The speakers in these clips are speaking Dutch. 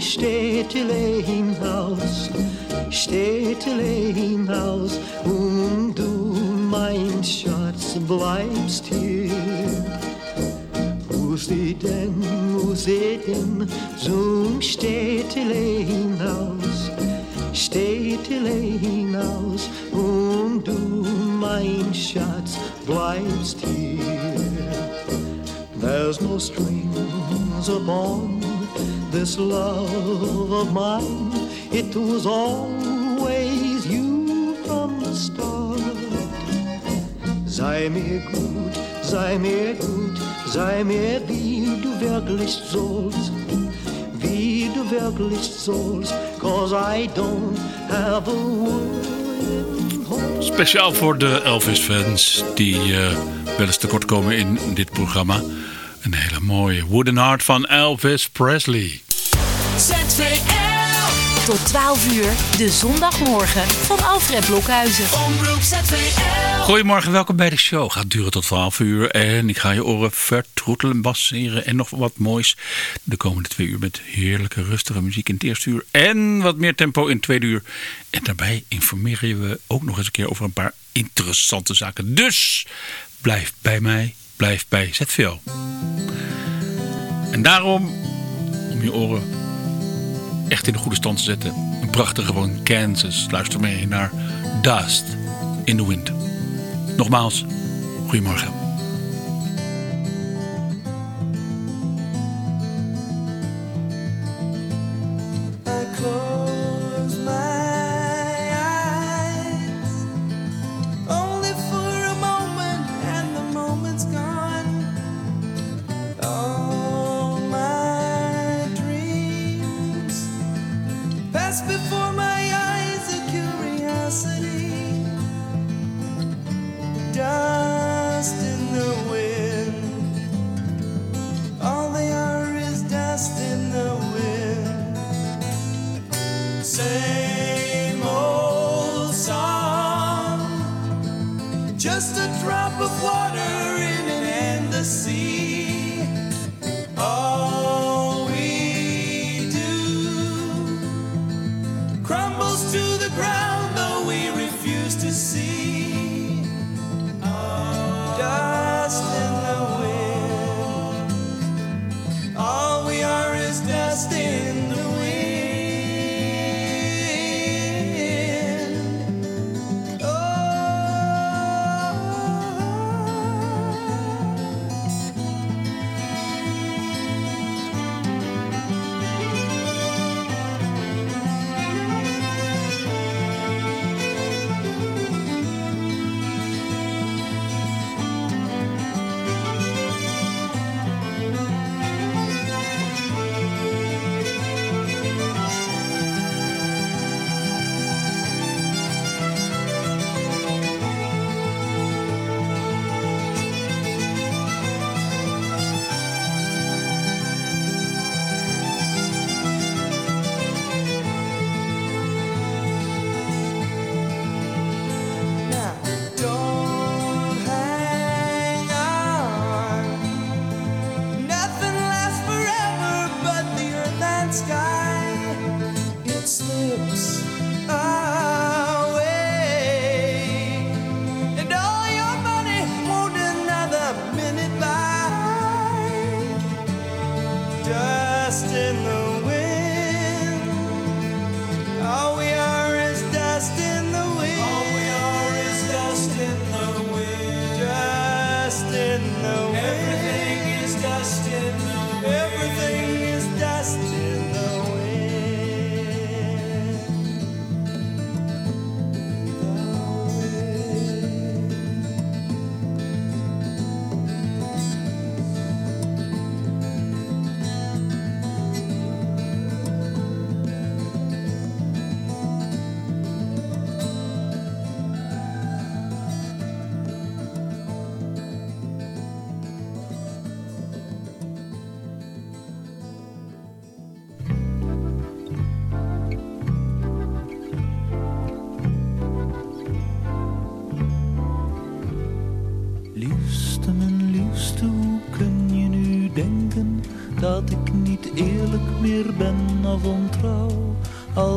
im Städtele hinaus, Städtele hinaus, und du, mein Schatz, bleibst hier. Musiden, Musiden, zum Städtele hinaus, Städtele hinaus, und du, mein Schatz, bleibst hier. There's no strings upon this love of mine. It was always you from the start. Sei mir gut, sei mir gut, sei mir wie du wirklich sollst. Wie du wirklich sollst, cause I don't have a word. Speciaal voor de Elvis-fans die uh, wel eens tekort komen in dit programma. Een hele mooie Wooden Heart van Elvis Presley. ZVL. Tot 12 uur, de zondagmorgen van Alfred Blokhuizen. Omroep ZVL. Goedemorgen, welkom bij de show. Gaat duren tot 12 uur en ik ga je oren vertroetelen, basseren en nog wat moois. De komende twee uur met heerlijke rustige muziek in het eerste uur en wat meer tempo in het tweede uur. En daarbij informeren we ook nog eens een keer over een paar interessante zaken. Dus blijf bij mij, blijf bij ZVL. En daarom, om je oren echt in de goede stand te zetten, een prachtige van Kansas. Luister mee naar Dust in the Wind. Nogmaals, goedemorgen.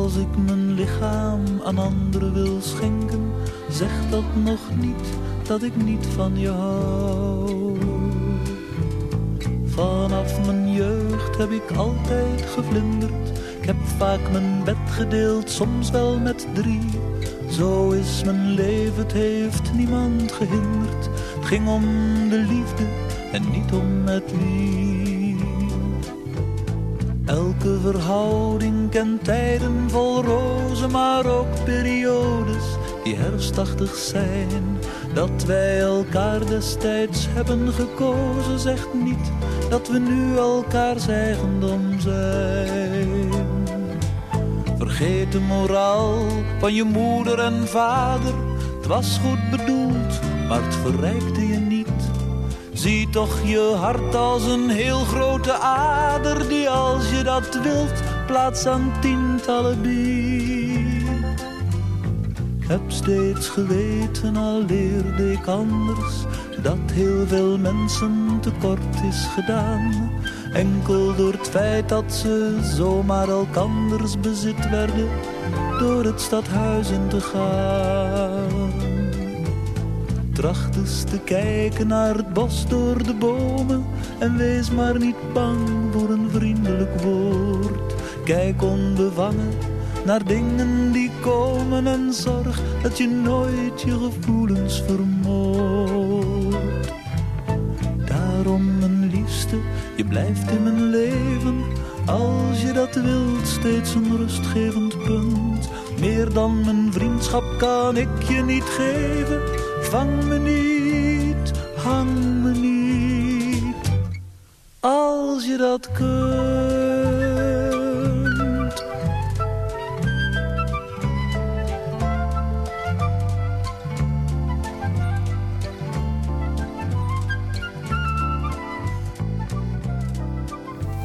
Als ik mijn lichaam aan anderen wil schenken, zeg dat nog niet dat ik niet van je hou. Vanaf mijn jeugd heb ik altijd gevlinderd. Ik heb vaak mijn bed gedeeld, soms wel met drie. Zo is mijn leven, het heeft niemand gehinderd. Het ging om de liefde en niet om met wie. Verhouding kent tijden vol rozen, maar ook periodes die herfstachtig zijn. Dat wij elkaar destijds hebben gekozen, zegt niet dat we nu elkaar eigendom zijn. Vergeet de moraal van je moeder en vader. Het was goed bedoeld, maar het verrijkte je. Zie toch je hart als een heel grote ader die als je dat wilt plaats aan tientallen biedt. Heb steeds geweten, al leerde ik anders, dat heel veel mensen tekort is gedaan. Enkel door het feit dat ze zomaar elkanders bezit werden, door het stadhuis in te gaan. Tracht eens te kijken naar het bos door de bomen en wees maar niet bang voor een vriendelijk woord. Kijk onbevangen naar dingen die komen en zorg dat je nooit je gevoelens vermoordt. Daarom, mijn liefste, je blijft in mijn leven. Als je dat wilt, steeds een rustgevend punt. Meer dan mijn vriendschap kan ik je niet geven. Vang me niet, hang me niet. Als je dat kunt.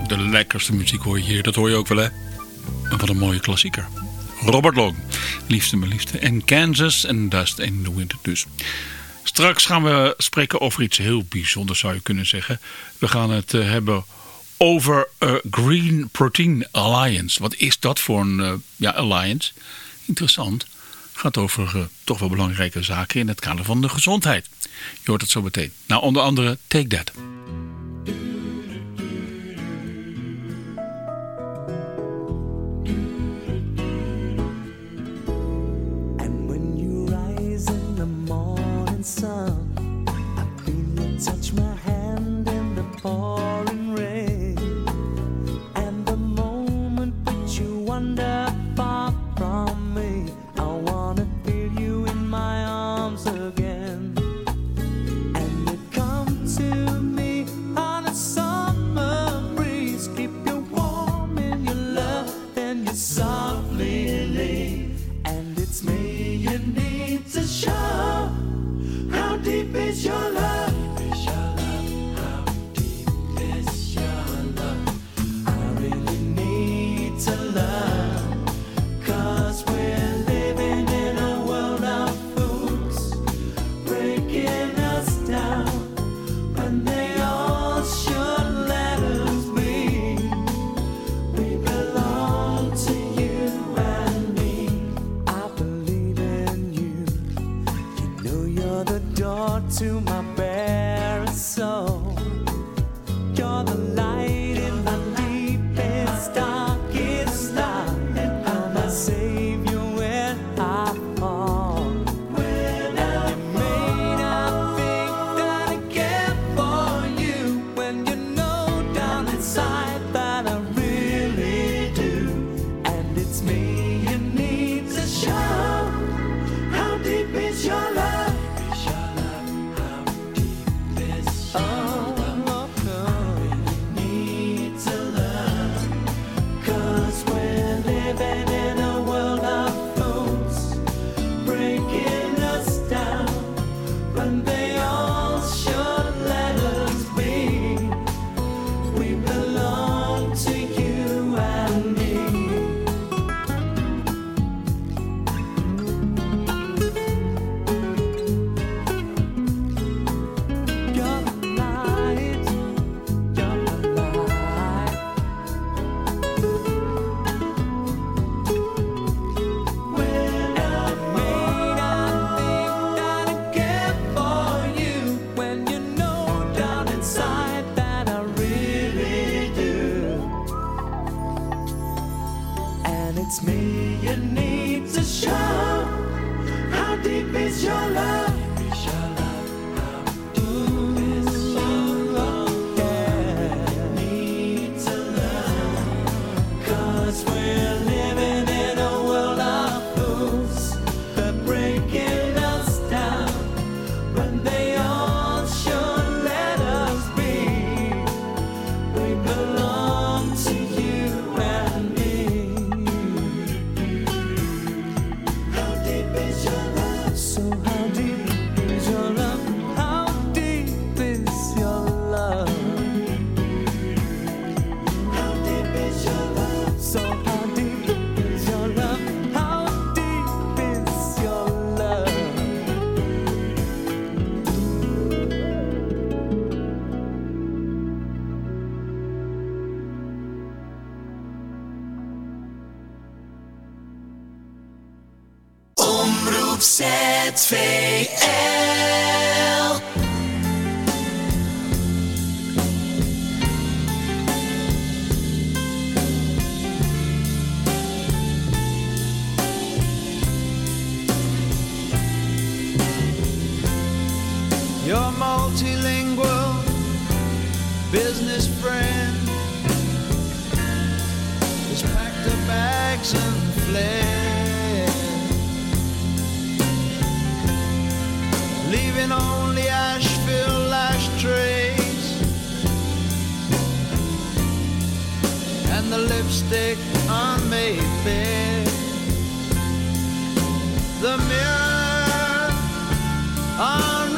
De lekkerste muziek hoor je hier, dat hoor je ook wel hè. Wat een mooie klassieker. Robert Long, liefste mijn liefste. En Kansas en Dust in the Winter dus. Straks gaan we spreken over iets heel bijzonders zou je kunnen zeggen. We gaan het eh, hebben over uh, Green Protein Alliance. Wat is dat voor een uh, ja, alliance? Interessant. Gaat over toch wel belangrijke zaken in het kader van de gezondheid. Je hoort het zo meteen. Nou, onder andere Take That. your multilingual business friend has packed her bags and fled, leaving only ash-filled ashtrays and the lipstick on Mayfair. The mirror on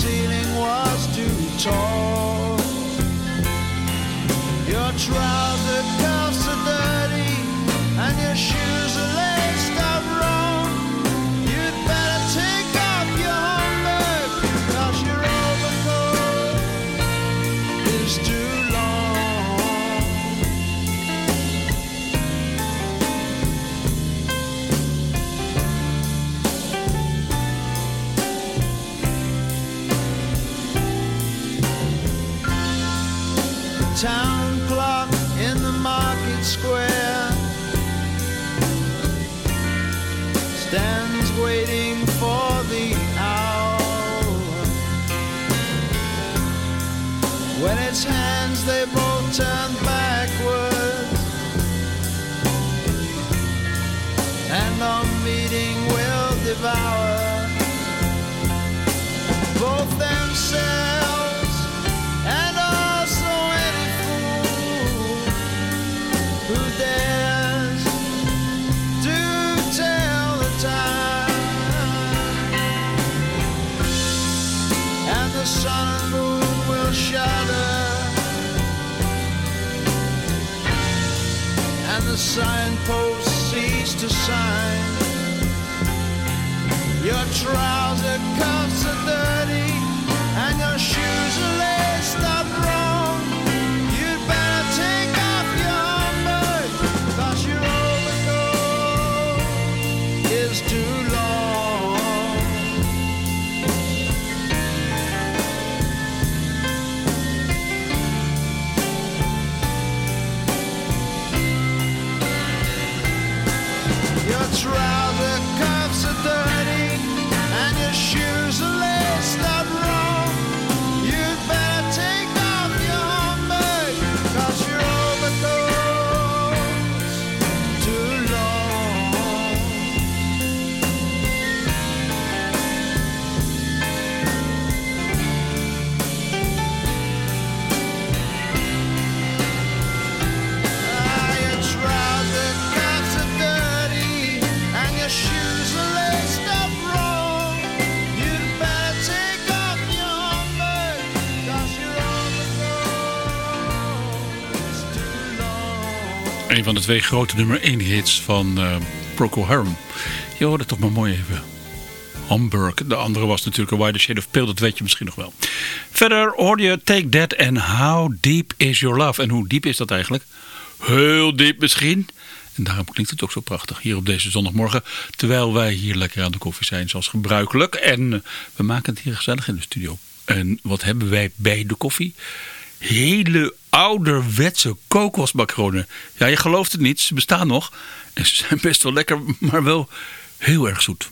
ceiling was too tall. Your trouser cuffs are dirty, and your shoes. When it's hands, they both turn backwards. And on meeting will devour both themselves. signpost cease to sign. Your trouser cuffs are dirty and your shoes are van de twee grote nummer 1 hits van uh, Procol Harum. Je hoorde toch maar mooi even. Hamburg. De andere was natuurlijk een Wide Shade of Pale, dat weet je misschien nog wel. Verder hoorde je Take That and How Deep Is Your Love. En hoe diep is dat eigenlijk? Heel diep misschien. En daarom klinkt het ook zo prachtig hier op deze zondagmorgen. Terwijl wij hier lekker aan de koffie zijn zoals gebruikelijk. En eh, we maken het hier gezellig in de studio. En wat hebben wij bij de koffie? Hele ouderwetse kokosmacronen. Ja, je gelooft het niet, ze bestaan nog. En ze zijn best wel lekker, maar wel heel erg zoet.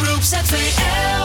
omroep ZVL.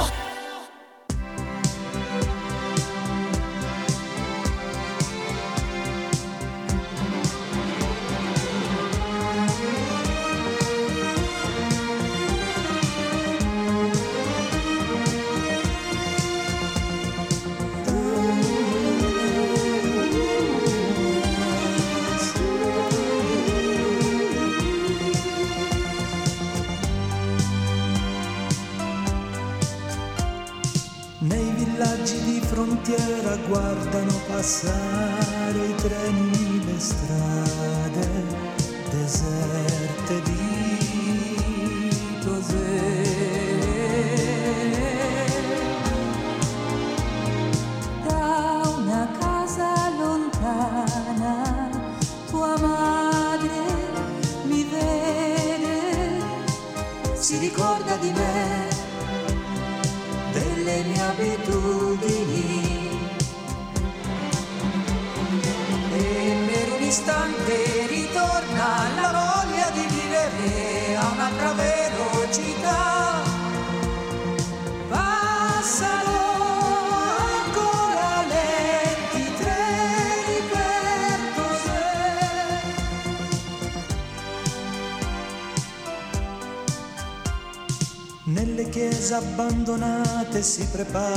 prepara.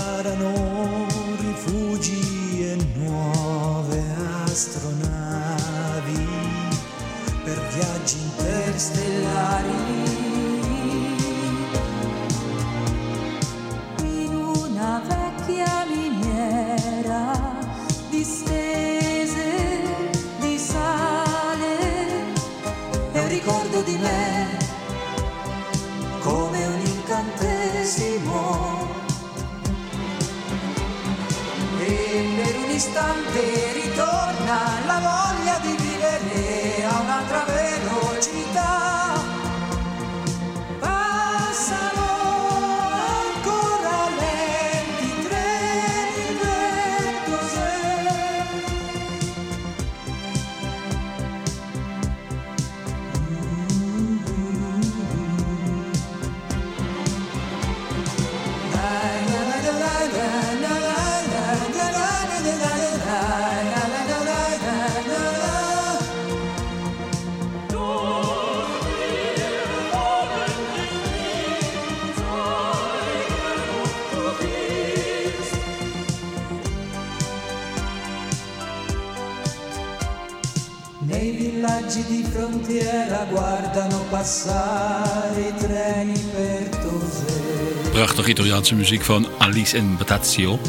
Italiaanse muziek van Alice en Batazio.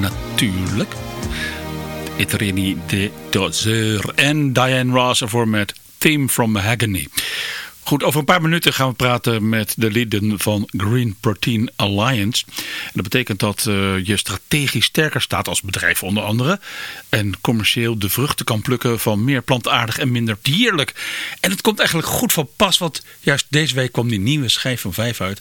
Natuurlijk. Etrini de Dozeur. en Diane Ross ervoor met Theme from Mahogany. Goed, over een paar minuten gaan we praten met de leden van Green Protein Alliance. En dat betekent dat eh, je strategisch sterker staat als bedrijf onder andere. En commercieel de vruchten kan plukken van meer plantaardig en minder dierlijk. En het komt eigenlijk goed van pas, want juist deze week kwam die nieuwe schijf van vijf uit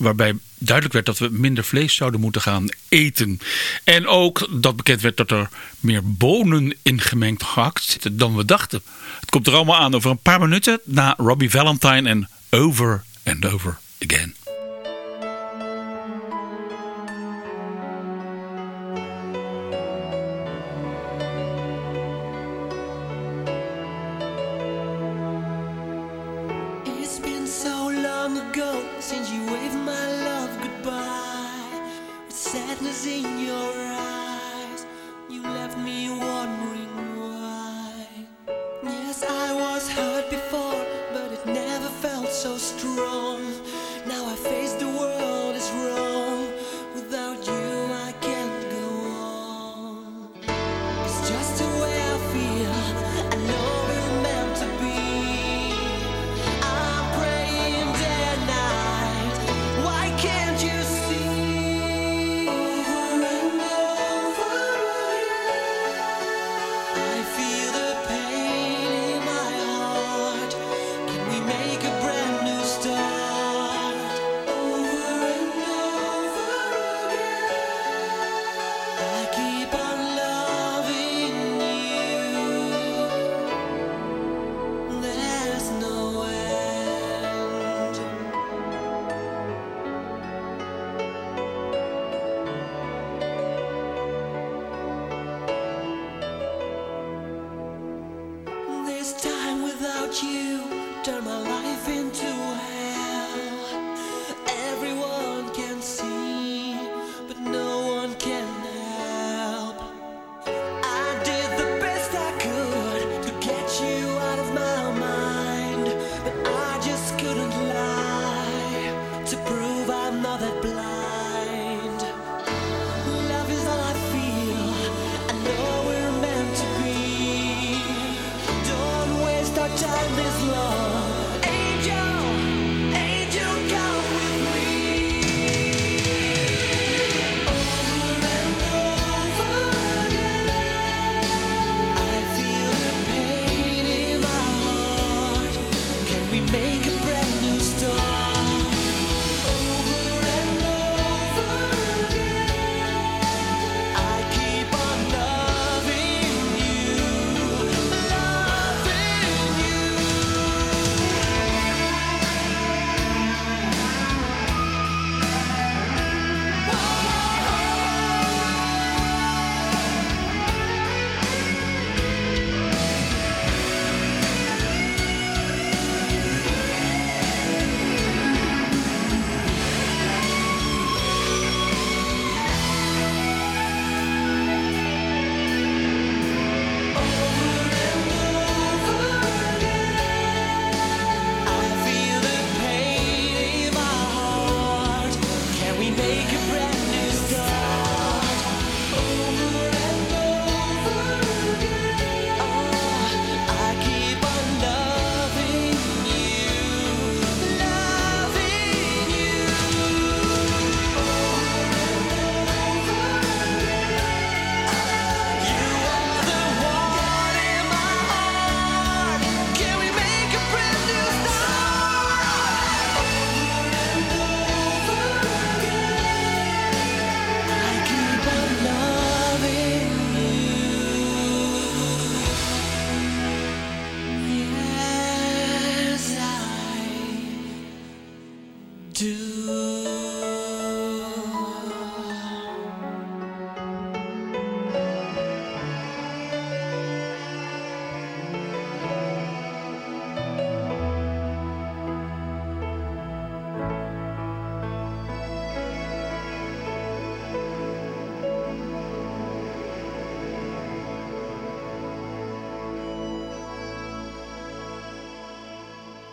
waarbij duidelijk werd dat we minder vlees zouden moeten gaan eten. En ook dat bekend werd dat er meer bonen ingemengd gehakt zitten dan we dachten. Het komt er allemaal aan over een paar minuten na Robbie Valentine en Over and Over Again.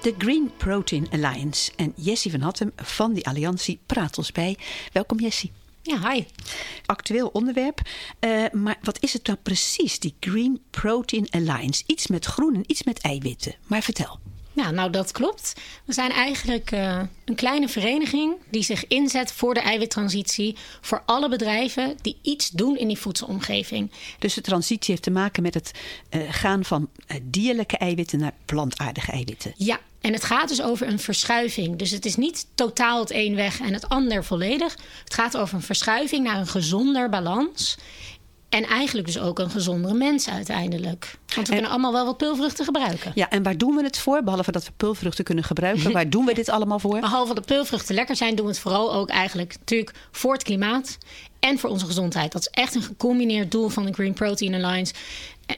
De Green Protein Alliance. En Jessie van Hattem van die alliantie praat ons bij. Welkom Jessie. Ja, hi. Actueel onderwerp. Uh, maar wat is het dan precies, die Green Protein Alliance? Iets met groen en iets met eiwitten. Maar vertel. Ja, nou dat klopt. We zijn eigenlijk uh, een kleine vereniging die zich inzet voor de eiwittransitie voor alle bedrijven die iets doen in die voedselomgeving. Dus de transitie heeft te maken met het uh, gaan van dierlijke eiwitten naar plantaardige eiwitten. Ja, en het gaat dus over een verschuiving. Dus het is niet totaal het een weg en het ander volledig. Het gaat over een verschuiving naar een gezonder balans. En eigenlijk dus ook een gezondere mens uiteindelijk. Want we kunnen allemaal wel wat pulvruchten gebruiken. Ja, en waar doen we het voor? Behalve dat we pulvruchten kunnen gebruiken. waar doen we dit allemaal voor? Behalve dat pulvruchten lekker zijn, doen we het vooral ook eigenlijk natuurlijk voor het klimaat. En voor onze gezondheid. Dat is echt een gecombineerd doel van de Green Protein Alliance.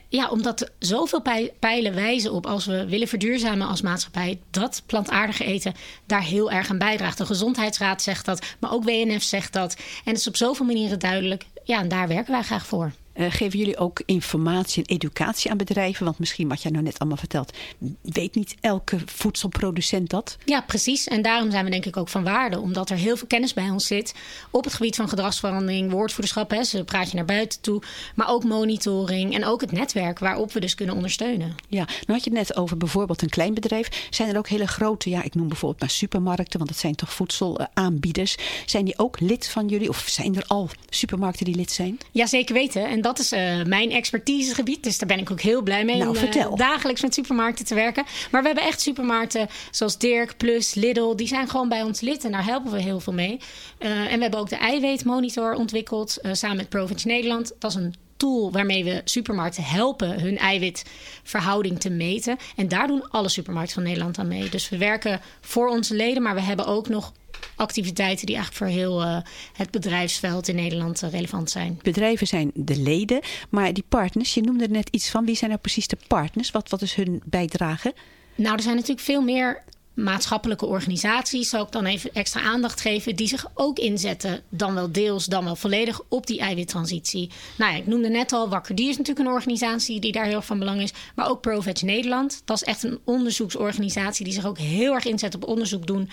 Ja, omdat zoveel pijlen wijzen op als we willen verduurzamen als maatschappij, dat plantaardige eten daar heel erg aan bijdraagt. De Gezondheidsraad zegt dat, maar ook WNF zegt dat. En het is op zoveel manieren duidelijk. Ja, en daar werken wij graag voor. Uh, geven jullie ook informatie en educatie aan bedrijven? Want misschien wat jij nou net allemaal vertelt, weet niet elke voedselproducent dat? Ja, precies. En daarom zijn we denk ik ook van waarde. Omdat er heel veel kennis bij ons zit op het gebied van gedragsverandering, woordvoederschap. Hè, ze praat je naar buiten toe. Maar ook monitoring en ook het netwerk waarop we dus kunnen ondersteunen. Ja, nou had je het net over bijvoorbeeld een klein bedrijf. Zijn er ook hele grote, ja ik noem bijvoorbeeld maar supermarkten. Want dat zijn toch voedselaanbieders. Zijn die ook lid van jullie? Of zijn er al supermarkten die lid zijn? Ja, zeker weten. En dat is uh, mijn expertisegebied. Dus daar ben ik ook heel blij mee nou, om vertel. Uh, dagelijks met supermarkten te werken. Maar we hebben echt supermarkten zoals Dirk, Plus, Lidl. Die zijn gewoon bij ons lid en daar helpen we heel veel mee. Uh, en we hebben ook de eiwitmonitor ontwikkeld samen met Province Nederland. Dat is een tool waarmee we supermarkten helpen hun eiwitverhouding te meten. En daar doen alle supermarkten van Nederland aan mee. Dus we werken voor onze leden, maar we hebben ook nog activiteiten die eigenlijk voor heel uh, het bedrijfsveld in Nederland uh, relevant zijn. Bedrijven zijn de leden, maar die partners, je noemde er net iets van. Wie zijn nou precies de partners? Wat, wat is hun bijdrage? Nou, er zijn natuurlijk veel meer maatschappelijke organisaties, zou ik dan even extra aandacht geven, die zich ook inzetten, dan wel deels, dan wel volledig op die eiwittransitie. Nou ja, ik noemde net al, Wakker Dier is natuurlijk een organisatie die daar heel erg van belang is, maar ook ProVeg Nederland. Dat is echt een onderzoeksorganisatie die zich ook heel erg inzet op onderzoek doen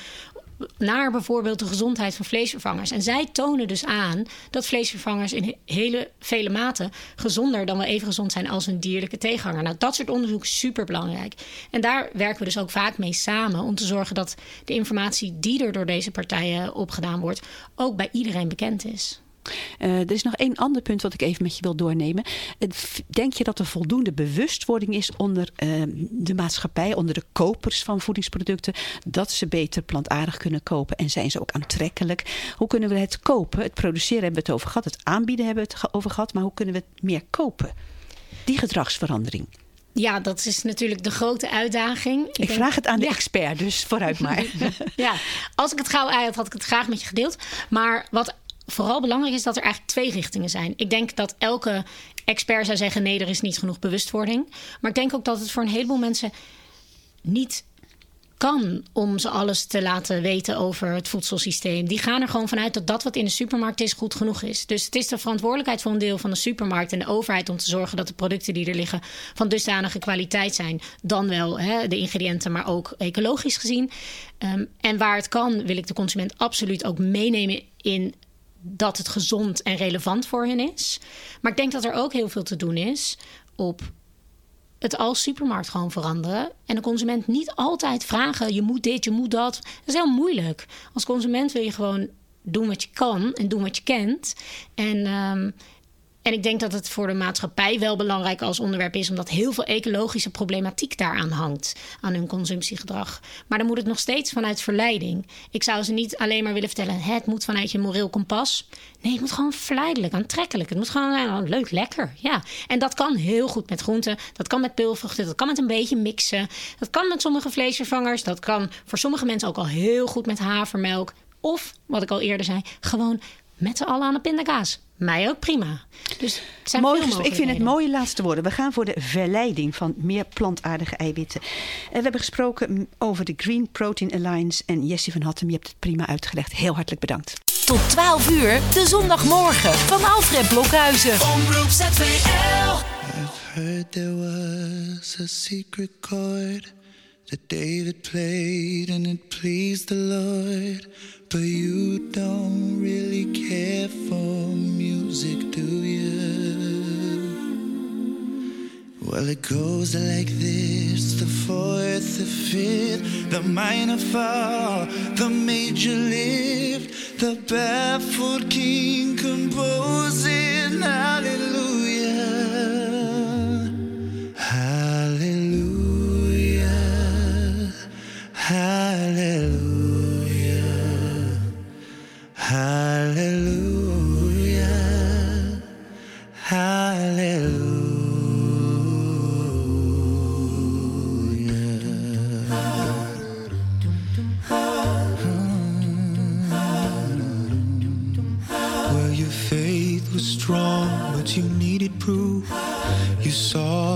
naar bijvoorbeeld de gezondheid van vleesvervangers. En zij tonen dus aan dat vleesvervangers in hele vele mate gezonder dan wel even gezond zijn als een dierlijke tegenhanger. Nou, dat soort onderzoek is super belangrijk. En daar werken we dus ook vaak mee samen om te zorgen dat de informatie die er door deze partijen opgedaan wordt, ook bij iedereen bekend is. Uh, er is nog één ander punt wat ik even met je wil doornemen. Denk je dat er voldoende bewustwording is onder uh, de maatschappij, onder de kopers van voedingsproducten, dat ze beter plantaardig kunnen kopen en zijn ze ook aantrekkelijk? Hoe kunnen we het kopen? Het produceren hebben we het over gehad, het aanbieden hebben we het over gehad, maar hoe kunnen we het meer kopen? Die gedragsverandering. Ja, dat is natuurlijk de grote uitdaging. Ik, ik vraag het aan de ja. expert, dus vooruit maar. ja, als ik het gauw uit had, had ik het graag met je gedeeld. Maar wat vooral belangrijk is dat er eigenlijk twee richtingen zijn. Ik denk dat elke expert zou zeggen: nee, er is niet genoeg bewustwording. Maar ik denk ook dat het voor een heleboel mensen niet kan om ze alles te laten weten over het voedselsysteem. Die gaan er gewoon vanuit dat dat wat in de supermarkt is goed genoeg is. Dus het is de verantwoordelijkheid voor een deel van de supermarkt en de overheid om te zorgen dat de producten die er liggen van dusdanige kwaliteit zijn. Dan wel hè, de ingrediënten, maar ook ecologisch gezien. Um, en waar het kan, wil ik de consument absoluut ook meenemen in dat het gezond en relevant voor hen is. Maar ik denk dat er ook heel veel te doen is op het als supermarkt gewoon veranderen. En de consument niet altijd vragen: je moet dit, je moet dat. Dat is heel moeilijk. Als consument wil je gewoon doen wat je kan en doen wat je kent. En. Um, en ik denk dat het voor de maatschappij wel belangrijk als onderwerp is, omdat heel veel ecologische problematiek daaraan hangt, aan hun consumptiegedrag. Maar dan moet het nog steeds vanuit verleiding. Ik zou ze niet alleen maar willen vertellen: het moet vanuit je moreel kompas. Nee, het moet gewoon verleidelijk, aantrekkelijk. Het moet gewoon nou, leuk, lekker. Ja. En dat kan heel goed met groenten, dat kan met pulvruchten, dat kan met een beetje mixen. Dat kan met sommige vleesvervangers, dat kan voor sommige mensen ook al heel goed met havermelk. Of, wat ik al eerder zei, gewoon met z'n allen aan de pindakaas. Mij ook prima. Dus mooi, ik vind het mooie laatste woorden. We gaan voor de verleiding van meer plantaardige eiwitten. En we hebben gesproken over de Green Protein Alliance. En Jessie van Hattem, je hebt het prima uitgelegd. Heel hartelijk bedankt. Tot 12 uur, de zondagmorgen van Alfred Blokhuizen. Omroep ZVL. I've heard there was a secret chord that played and it pleased the Lord. But you don't really care for music, do you? Well, it goes like this the fourth, the fifth, the minor fall, the major lift, the baffled king composing hallelujah. Hallelujah, hallelujah. Hmm. Well, your faith was strong, but you needed proof. You saw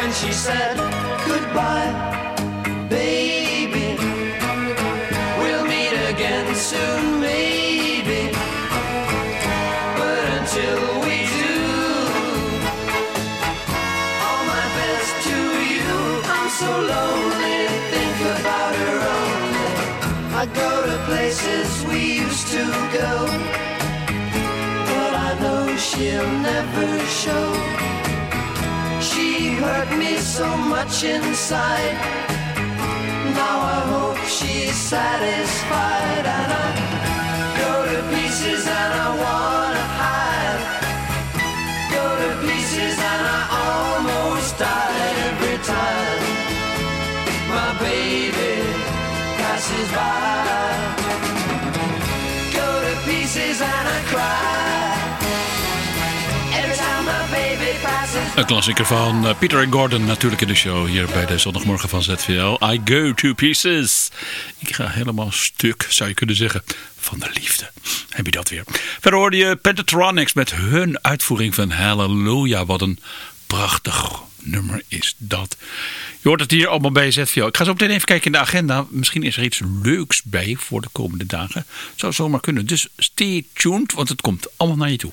When she said goodbye, baby. We'll meet again soon, maybe. But until we do, all my best to you. I'm so lonely, think about her only. I go to places we used to go, but I know she'll never show. Hurt me so much inside. Now I hope she's satisfied, and I go to pieces and I wanna hide. Go to pieces and I almost die every time my baby passes by. Go to pieces and I cry. Een klassieker van eh, Peter and Gordon natuurlijk in de show hier bij de zondagmorgen van ZVL. I go to pieces. Ik ga helemaal stuk, zou je kunnen zeggen, van de liefde. Heb je dat weer. Verder hoorde je Pentatronics met hun uitvoering van Hallelujah. Wat een prachtig nummer is dat. Je hoort het hier allemaal bij ZVL. Ik ga zo meteen even kijken in de agenda. Misschien is er iets leuks bij voor de komende dagen. Zou zomaar kunnen. Dus stay tuned, want het komt allemaal naar je toe.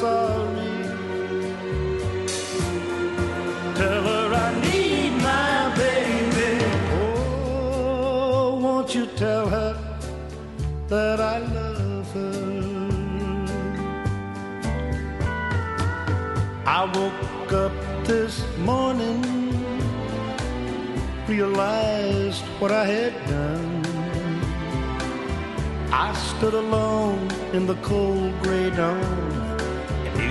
sorry. Tell her I need my baby. Oh, won't you tell her that I love her? I woke up this morning, realized what I had done. I stood alone in the cold gray dawn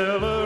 tell us.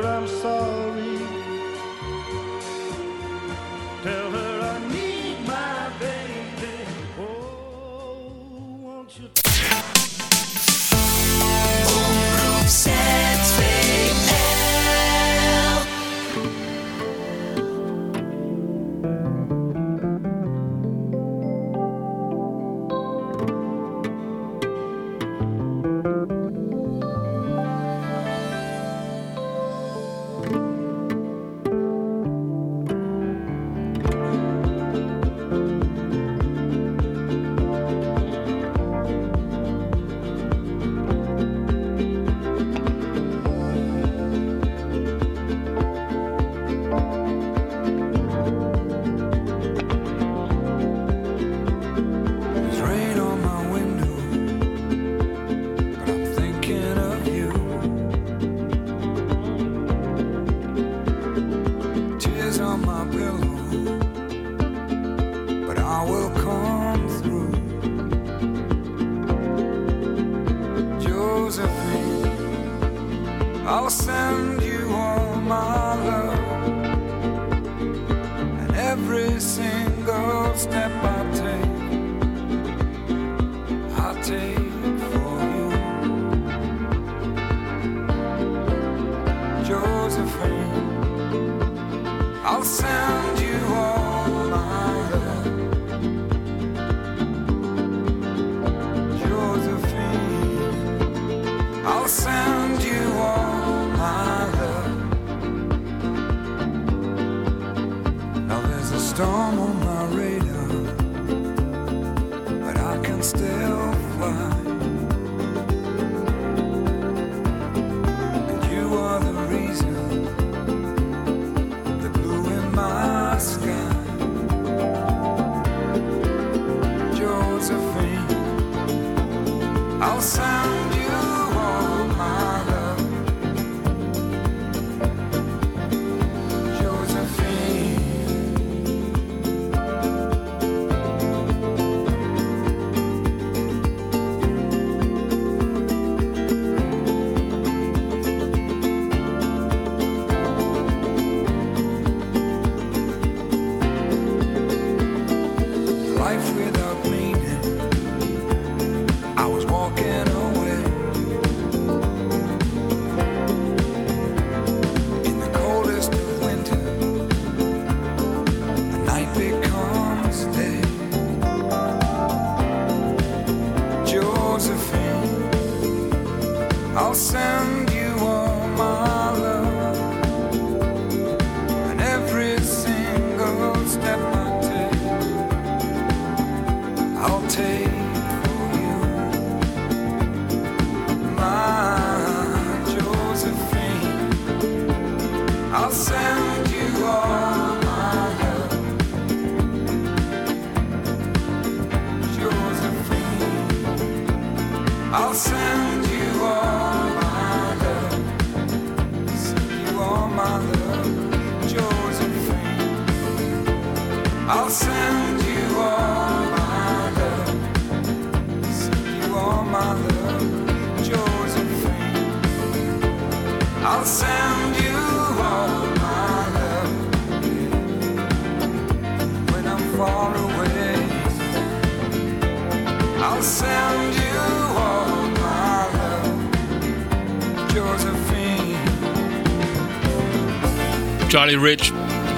Rich,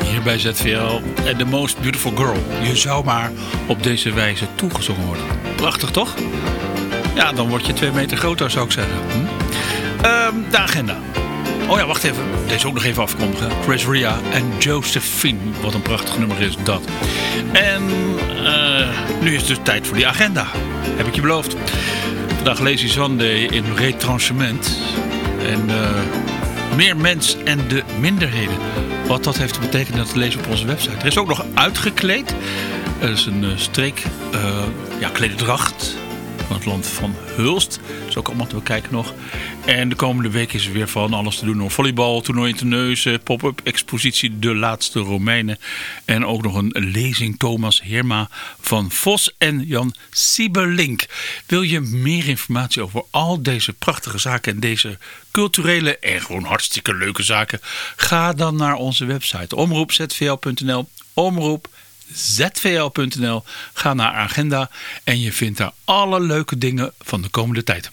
hier bij ZVL. En The Most Beautiful Girl. Je zou maar op deze wijze toegezongen worden. Prachtig toch? Ja, dan word je twee meter groter zou ik zeggen. Hm? Ehm, de agenda. Oh ja, wacht even. Deze ook nog even afkondigen. Chris Ria en Josephine. Wat een prachtig nummer is dat. En eh, nu is het dus tijd voor die agenda. Heb ik je beloofd. Vandaag Lazy Sunday in retranchement. En eh, meer mens en de minderheden. Wat dat heeft te betekenen, dat lezen op onze website. Er is ook nog uitgekleed. Er is een eh, streek, eh, ja, klededracht van het land van Hulst. Dat is ook allemaal te bekijken nog. En de komende week is er weer van alles te doen. Nog volleybal, toernooi in Terneuzen, pop-up expositie De Laatste Romeinen. En ook nog een lezing Thomas Herma van Vos en Jan Siebelink. Wil je meer informatie over al deze prachtige zaken en deze culturele en gewoon hartstikke leuke zaken? Ga dan naar onze website omroepzvl.nl omroep zvl.nl. Ga naar agenda en je vindt daar alle leuke dingen van de komende tijd.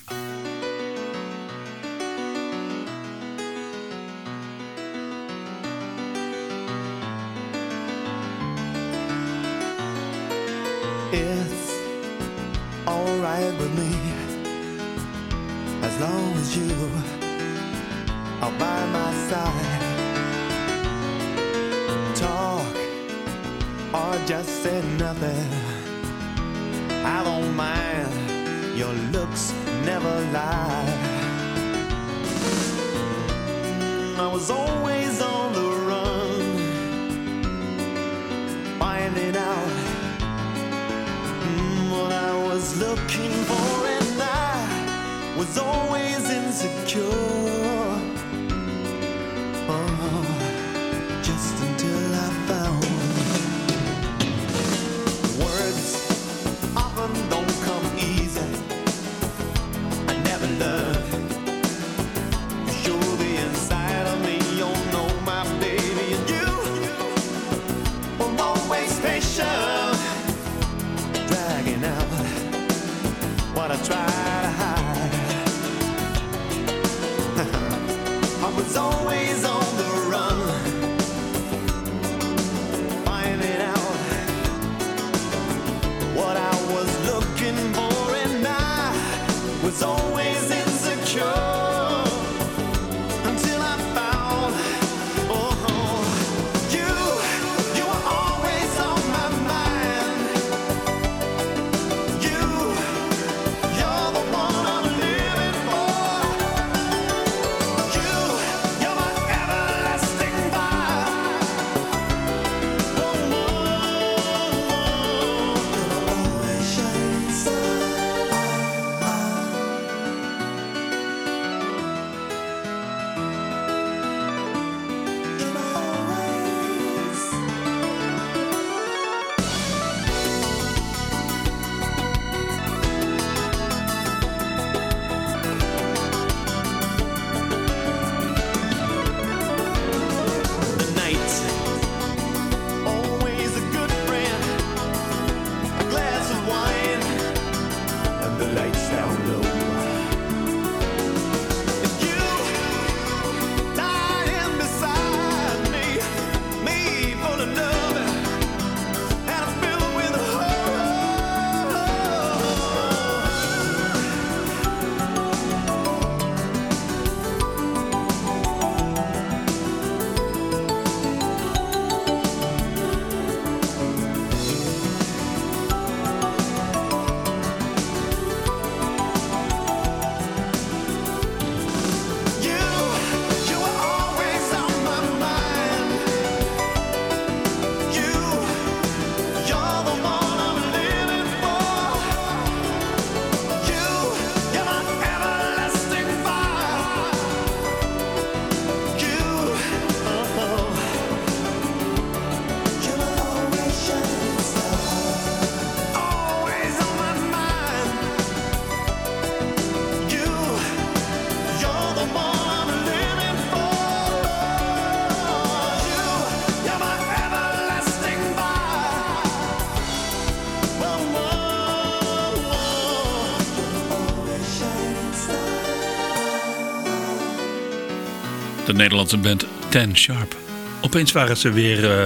De Nederlandse band Ten Sharp. Opeens waren ze weer eh,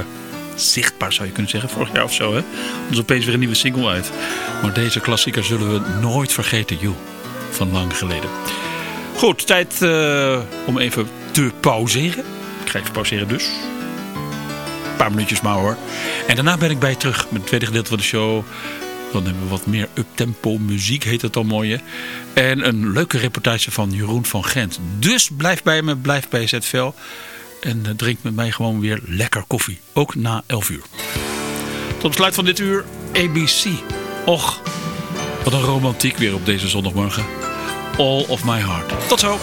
zichtbaar, zou je kunnen zeggen. Vorig jaar of zo, hè? Dus opeens weer een nieuwe single uit. Maar deze klassieker zullen we nooit vergeten, You. Van lang geleden. Goed, tijd eh, om even te pauzeren. Ik ga even pauzeren dus. Een paar minuutjes maar hoor. En daarna ben ik bij terug met het tweede gedeelte van de show. Dan hebben we wat meer uptempo muziek, heet het al mooi. hè? En een leuke reportage van Jeroen van Gent. Dus blijf bij me, blijf bij ZVL. En eh, drink met mij gewoon weer lekker koffie. Ook na 11 uur. Tot besluit van dit uur ABC. Och, wat een romantiek weer op deze zondagmorgen. All of my heart. Tot zo.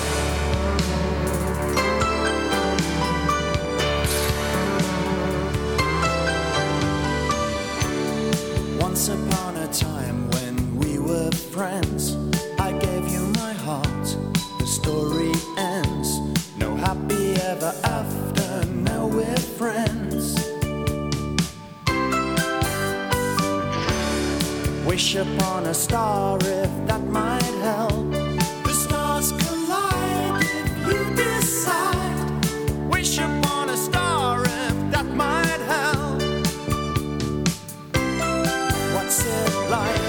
A star if that might help. The stars collide if you decide. Wish upon a star if that might help. What's it like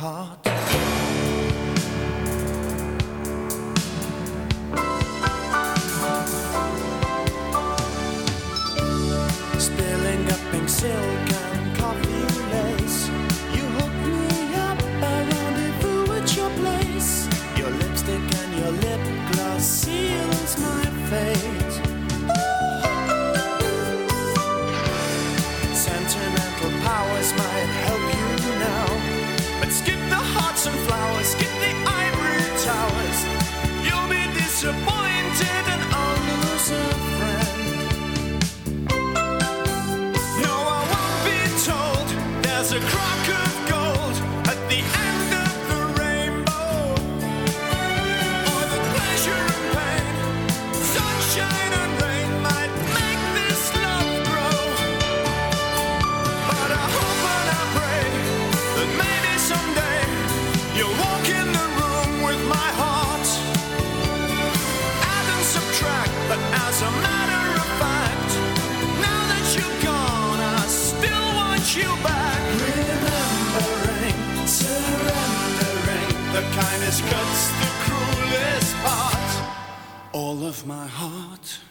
heart. Kindest cuts the cruelest part. All of my heart.